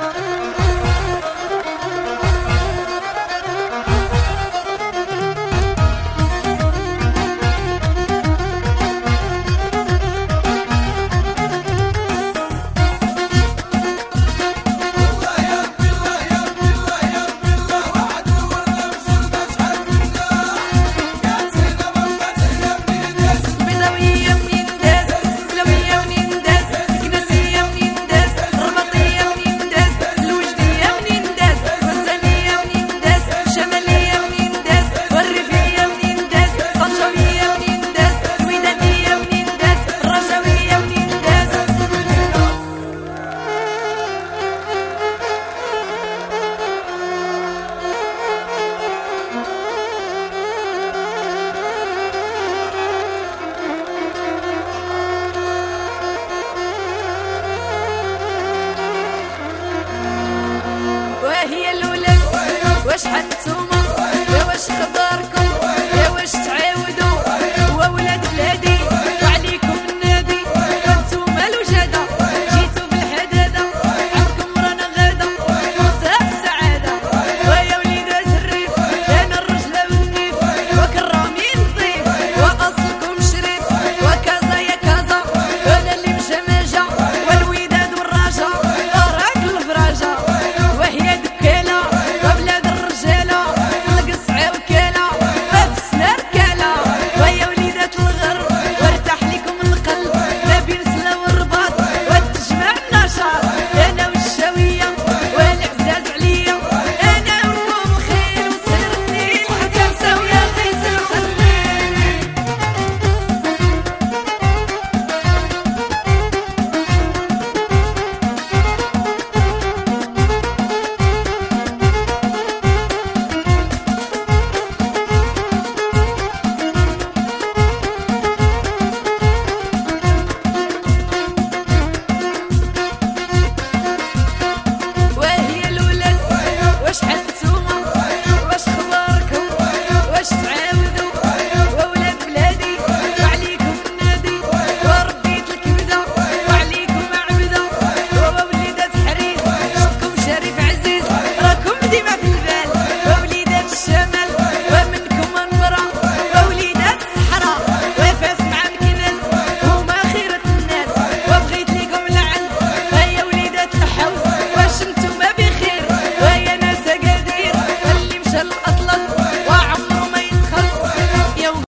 Música واش حتوما يا واش